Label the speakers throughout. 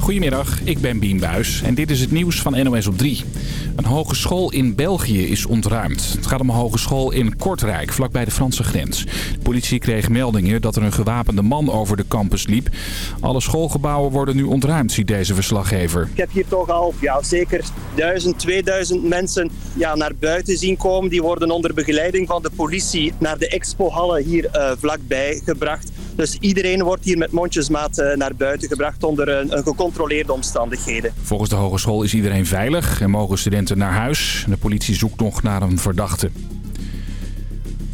Speaker 1: Goedemiddag, ik ben Bien Buis en dit is het nieuws van NOS op 3. Een hogeschool in België is ontruimd. Het gaat om een hogeschool in Kortrijk, vlakbij de Franse grens. De politie kreeg meldingen dat er een gewapende man over de campus liep. Alle schoolgebouwen worden nu ontruimd, ziet deze verslaggever.
Speaker 2: Ik heb hier toch al ja, zeker 1000, 2000 mensen ja, naar buiten zien komen. Die worden onder begeleiding van de politie naar de expohallen hier uh, vlakbij gebracht. Dus iedereen wordt hier met mondjesmaat uh, naar buiten gebracht onder een, een gecontroleerde omstandigheden.
Speaker 1: Volgens de hogeschool is iedereen veilig en mogen studenten naar huis. De politie zoekt nog naar een verdachte.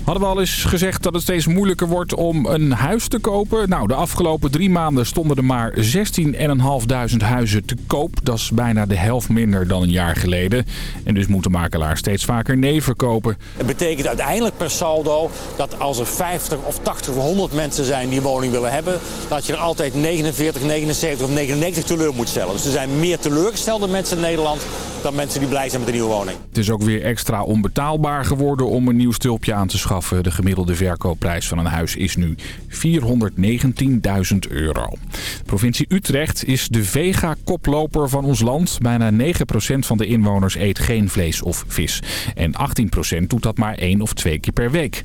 Speaker 1: Hadden we al eens gezegd dat het steeds moeilijker wordt om een huis te kopen? Nou, de afgelopen drie maanden stonden er maar 16.500 huizen te koop. Dat is bijna de helft minder dan een jaar geleden. En dus moeten makelaars steeds vaker nee verkopen.
Speaker 3: Het betekent uiteindelijk per saldo dat als er 50 of 80 of 100 mensen zijn die een woning willen hebben... dat je er altijd 49, 79 of 99 teleur moet stellen. Dus er zijn meer teleurgestelde mensen in Nederland dan mensen die blij zijn met een nieuwe woning.
Speaker 1: Het is ook weer extra onbetaalbaar geworden om een nieuw stulpje aan te schaffen. De gemiddelde verkoopprijs van een huis is nu 419.000 euro. De provincie Utrecht is de vega-koploper van ons land. Bijna 9% van de inwoners eet geen vlees of vis. En 18% doet dat maar één of twee keer per week.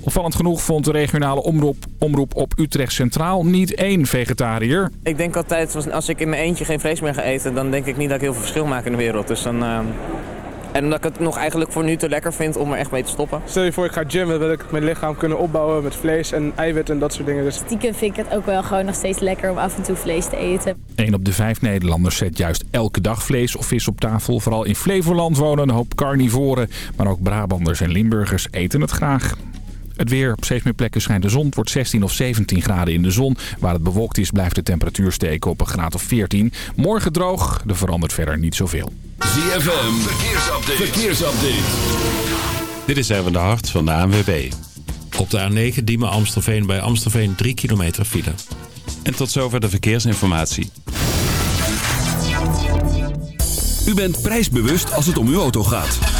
Speaker 1: Opvallend genoeg vond de regionale omroep, omroep op Utrecht Centraal niet één vegetariër.
Speaker 4: Ik denk altijd, als ik in mijn eentje geen vlees meer ga eten... dan denk ik niet dat ik heel veel verschil maak in de wereld. Dus dan... Uh... En omdat ik het nog eigenlijk voor nu te lekker vind om er echt mee te stoppen.
Speaker 5: Stel je voor ik ga gymmen, wil ik mijn lichaam kunnen opbouwen met vlees en eiwit en dat soort dingen. Dus...
Speaker 6: Stiekem vind ik het ook wel gewoon nog steeds lekker om af en toe vlees te eten.
Speaker 1: Een op de vijf Nederlanders zet juist elke dag vlees of vis op tafel. Vooral in Flevoland wonen een hoop carnivoren, maar ook Brabanders en Limburgers eten het graag. Het weer. Op steeds meer plekken schijnt de zon. Het wordt 16 of 17 graden in de zon. Waar het bewolkt is blijft de temperatuur steken op een graad of 14. Morgen droog. Er verandert verder niet zoveel.
Speaker 7: ZFM. Verkeersupdate. Verkeersupdate.
Speaker 8: Dit is even de hart van de ANWB. Op de A9 Diemen Amstelveen bij Amstelveen 3 kilometer file. En tot zover de verkeersinformatie.
Speaker 7: U bent prijsbewust als het om uw auto gaat.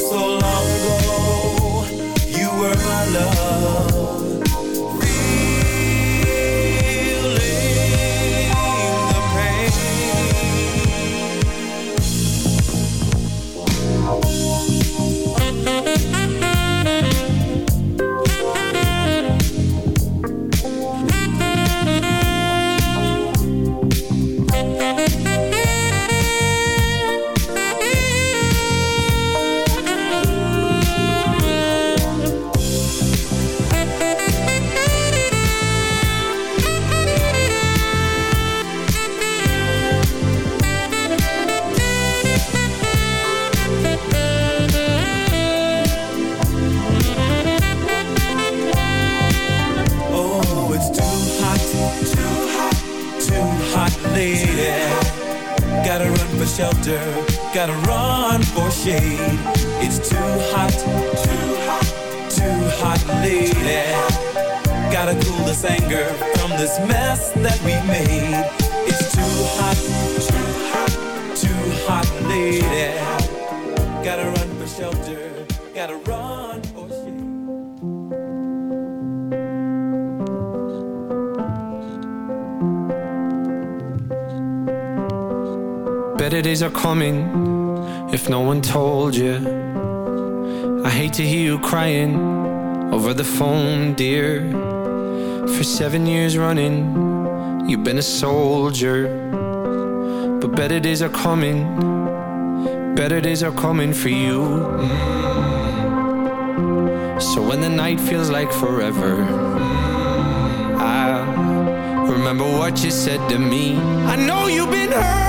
Speaker 9: days are coming, better days are coming for you. Mm. So when the night feels like forever, mm, I remember what you said to me. I know you've been hurt.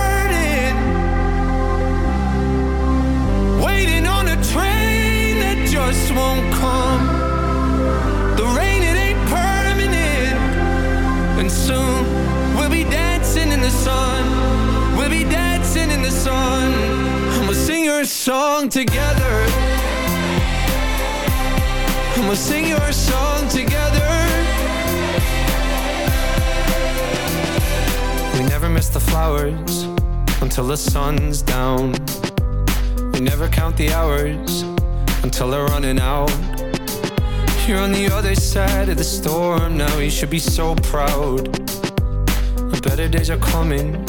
Speaker 9: just won't come. Song together. We'll sing your song together. We never miss the flowers until the sun's down. We never count the hours until they're running out. You're on the other side of the storm now, you should be so proud. Better days are coming,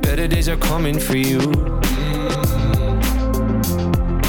Speaker 9: better days are coming for you.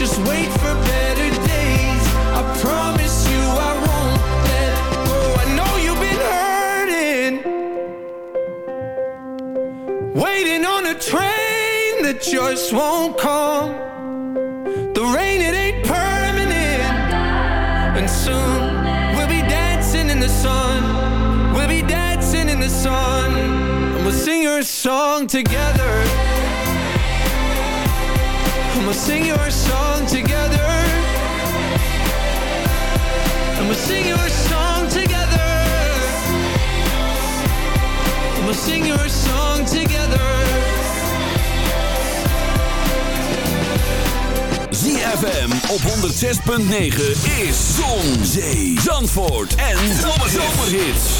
Speaker 9: Just wait for better days. I promise you I won't let go. I know you've been hurting, waiting on a train that just won't come. The rain, it ain't permanent, and soon we'll be dancing in the sun. We'll be dancing in the sun. And we'll sing your song together. We'll sing your song together. And we'll sing your song together. And we'll sing your song together.
Speaker 7: ZFM op 106.9 is Zon, Zee, Zandvoort en Zomerhits.
Speaker 9: Ook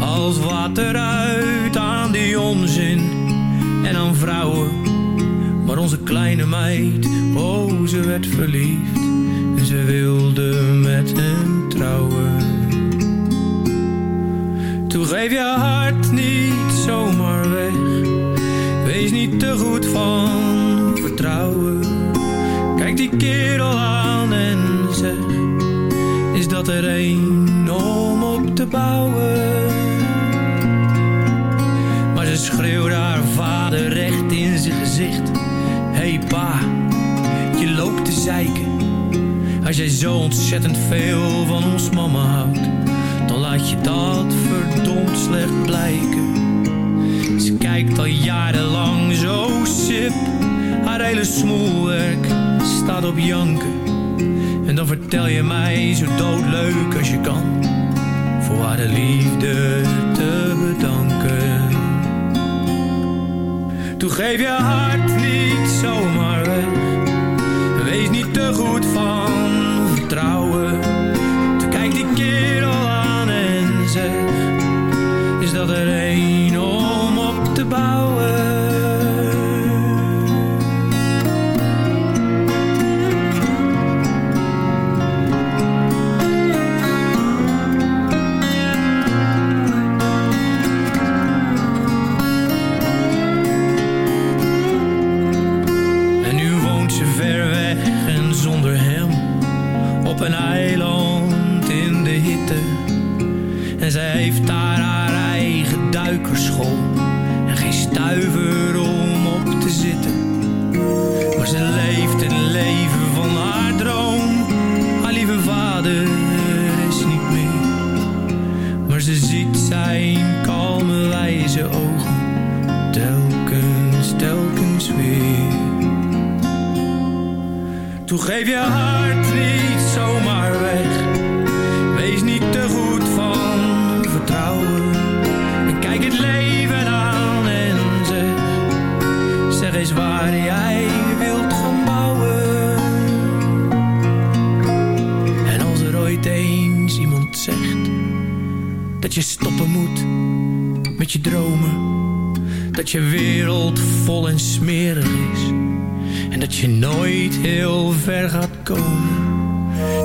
Speaker 10: Als water uit aan die onzin en aan vrouwen. Maar onze kleine meid, oh ze werd verliefd en ze wilde met hem trouwen. Toen geef je hart niet zomaar weg. Wees niet te goed van vertrouwen. Kijk die kerel aan en zeg: Is dat er een Maar ze schreeuwde haar vader recht in zijn gezicht: Hey pa, je loopt te zeiken. Als jij zo ontzettend veel van ons mama houdt dan laat je dat verdomd slecht blijken. Ze kijkt al jarenlang zo sip, haar hele smoelwerk staat op janken. En dan vertel je mij zo doodleuk als je kan, voor de liefde te bedanken. Toen geef je hart niet zomaar weg, wees niet te goed van vertrouwen. Toen kijkt die kerel aan en zegt, is dat er een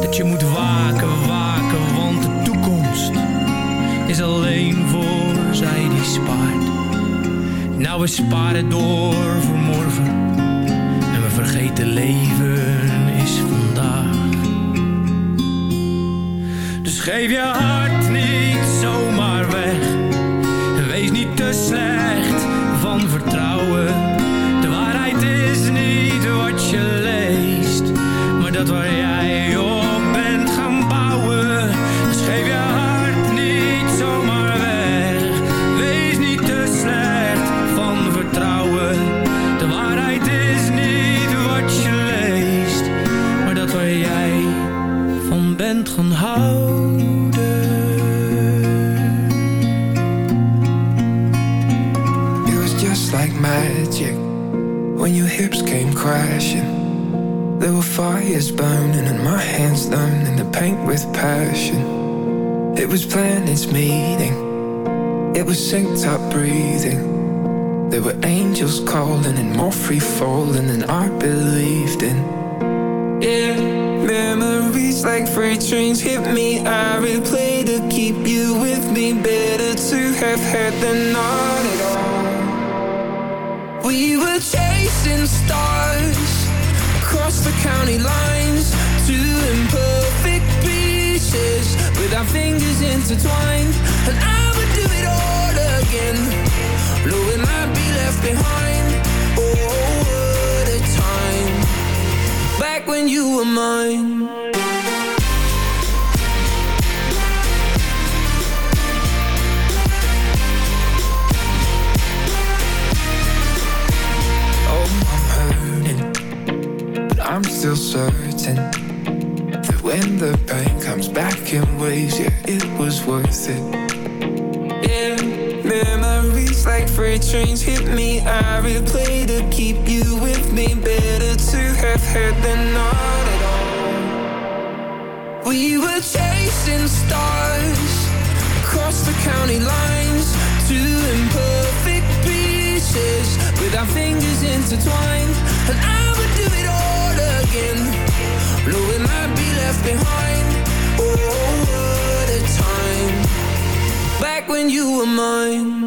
Speaker 10: Dat je moet waken, waken, want de toekomst is alleen voor zij die spaart. Nou, we sparen door voor morgen. En we vergeten leven is vandaag. Dus geef je hart
Speaker 11: Was planets meeting, it was synced up breathing. There were angels calling and more free falling than I believed in. Yeah, memories like freight trains hit me. I replay to keep you with me. Better to have had than not at all. We were chasing stars across the county imperfect pieces with our fingers intertwined. And I would do it all again, knowing I'd be left behind. Oh, what a time! Back when you were mine. Oh, I'm hurting, but I'm still certain when the pain comes back in waves, yeah, it was worth it. Yeah, memories like freight trains hit me. I replay to keep you with me. Better to have had than not at all. We were chasing stars across the county lines, two imperfect pieces with our fingers intertwined. And I would do it all again, knowing I'd be left behind. Oh, what a time! Back when you were mine.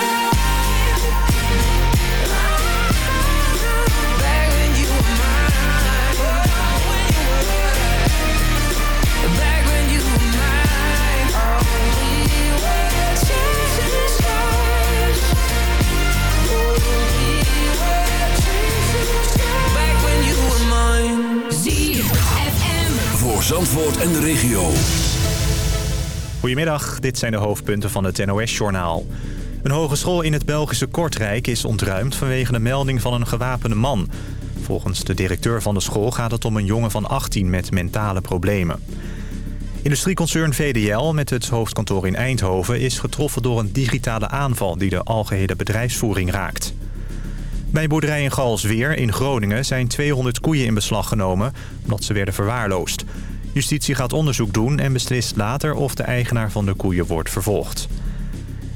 Speaker 9: Zandvoort en de regio.
Speaker 12: Goedemiddag, dit zijn de hoofdpunten van het NOS-journaal. Een hogeschool in het Belgische Kortrijk is ontruimd vanwege de melding van een gewapende man. Volgens de directeur van de school gaat het om een jongen van 18 met mentale problemen. Industrieconcern VDL met het hoofdkantoor in Eindhoven is getroffen door een digitale aanval die de algehele bedrijfsvoering raakt. Bij boerderij in Galsweer in Groningen zijn 200 koeien in beslag genomen omdat ze werden verwaarloosd. Justitie gaat onderzoek doen en beslist later of de eigenaar van de koeien wordt vervolgd.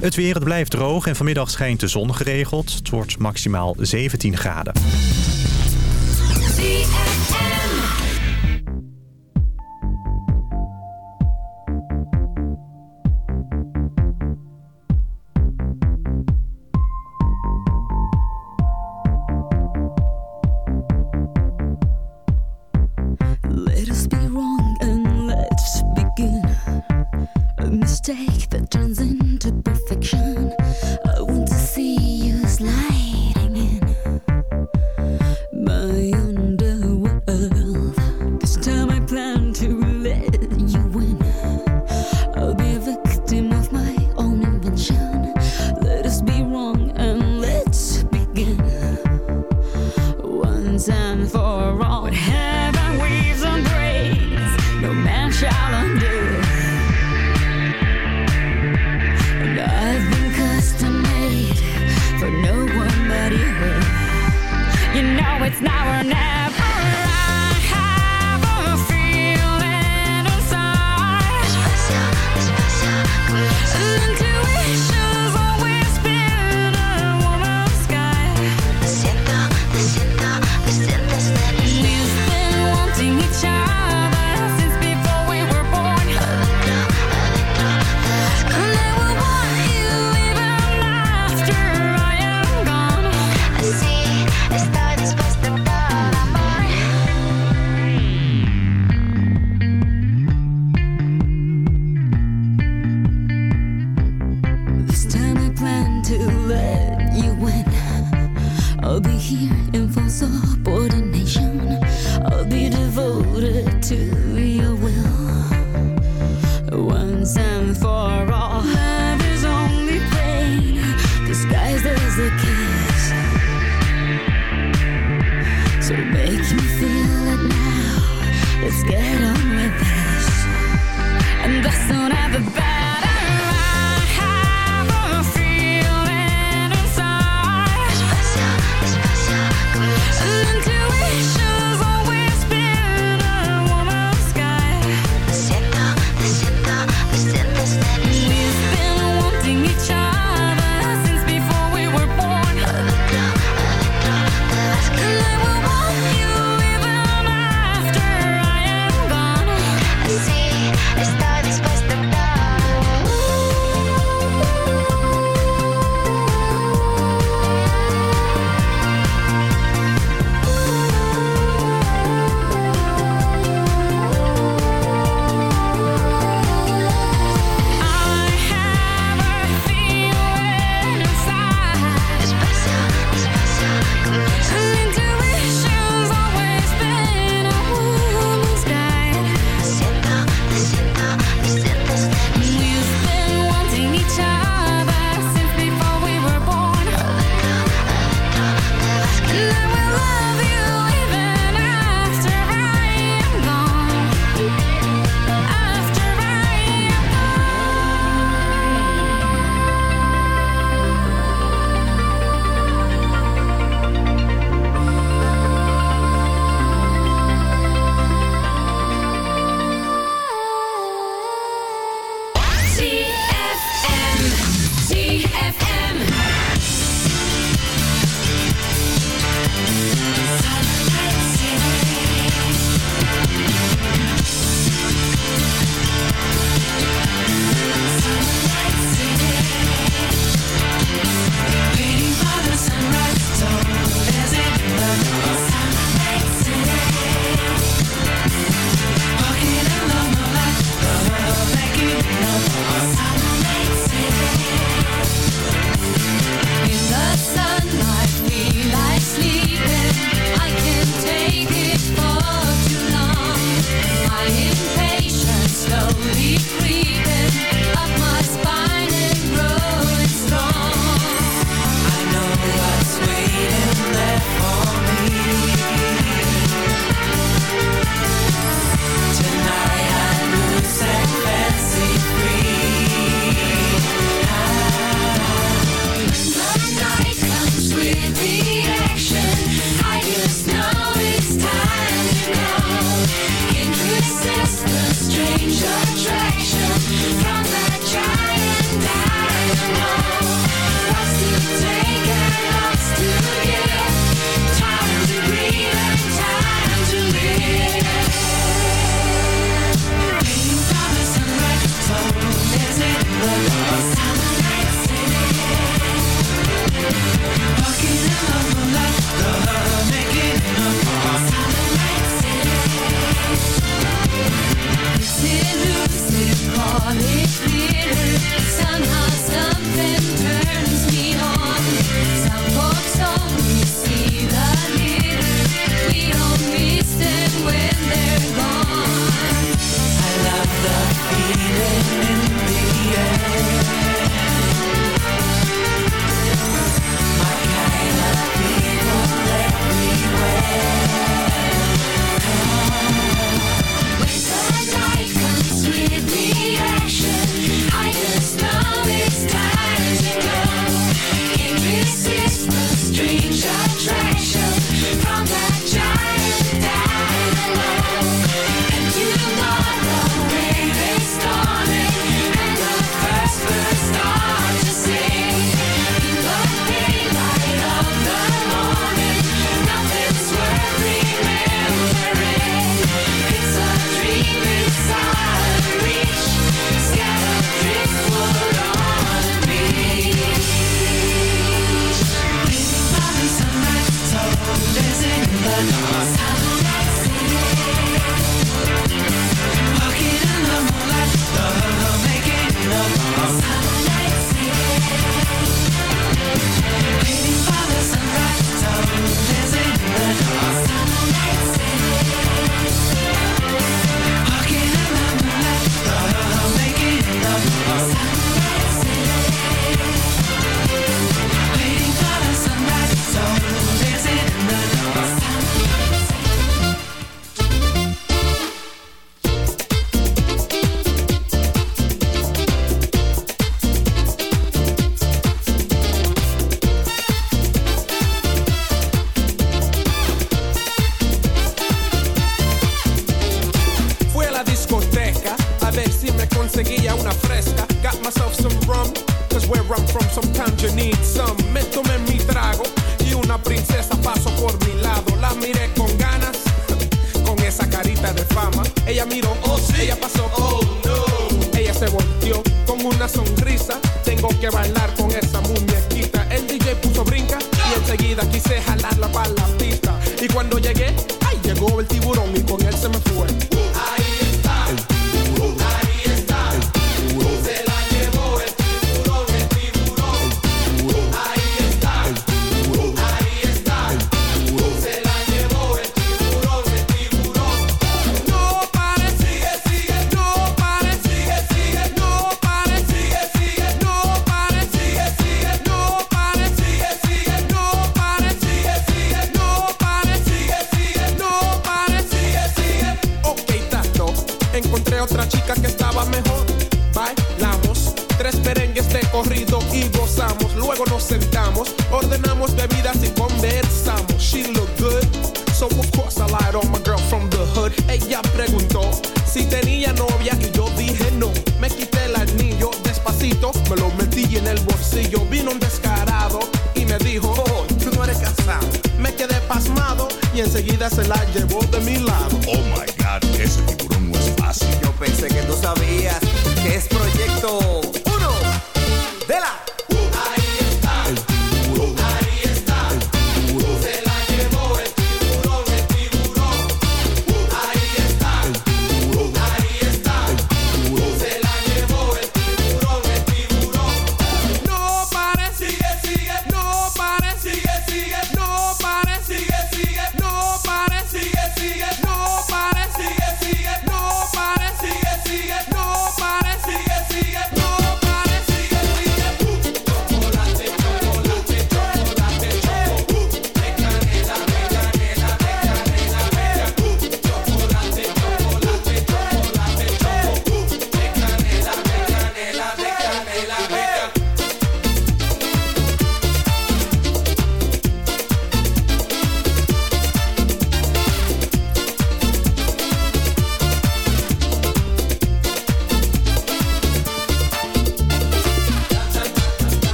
Speaker 12: Het weer, het blijft droog en vanmiddag schijnt de zon geregeld. Het wordt maximaal 17 graden.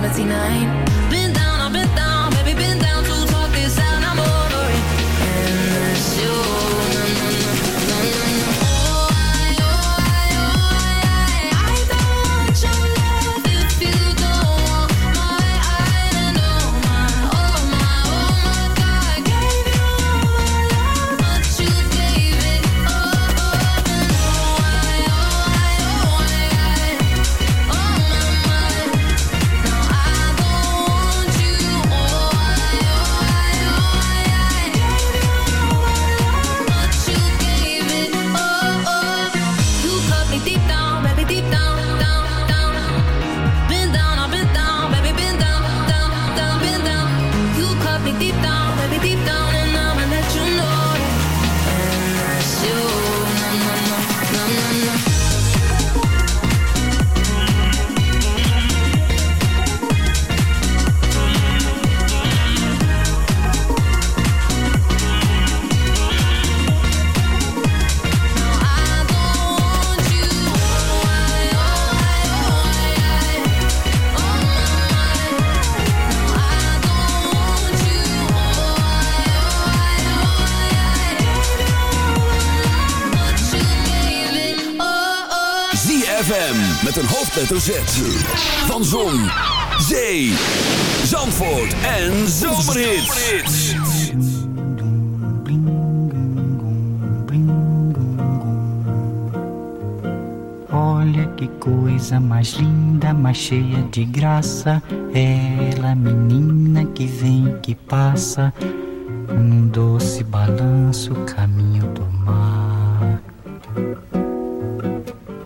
Speaker 13: 79
Speaker 9: hoofdletter Z. Van Zon, Zee, Zandvoort en Zomerhits.
Speaker 14: Olha que coisa mais linda, mais cheia de graça. Ela, menina que vem, que passa. Um doce balanço, caminho do mar.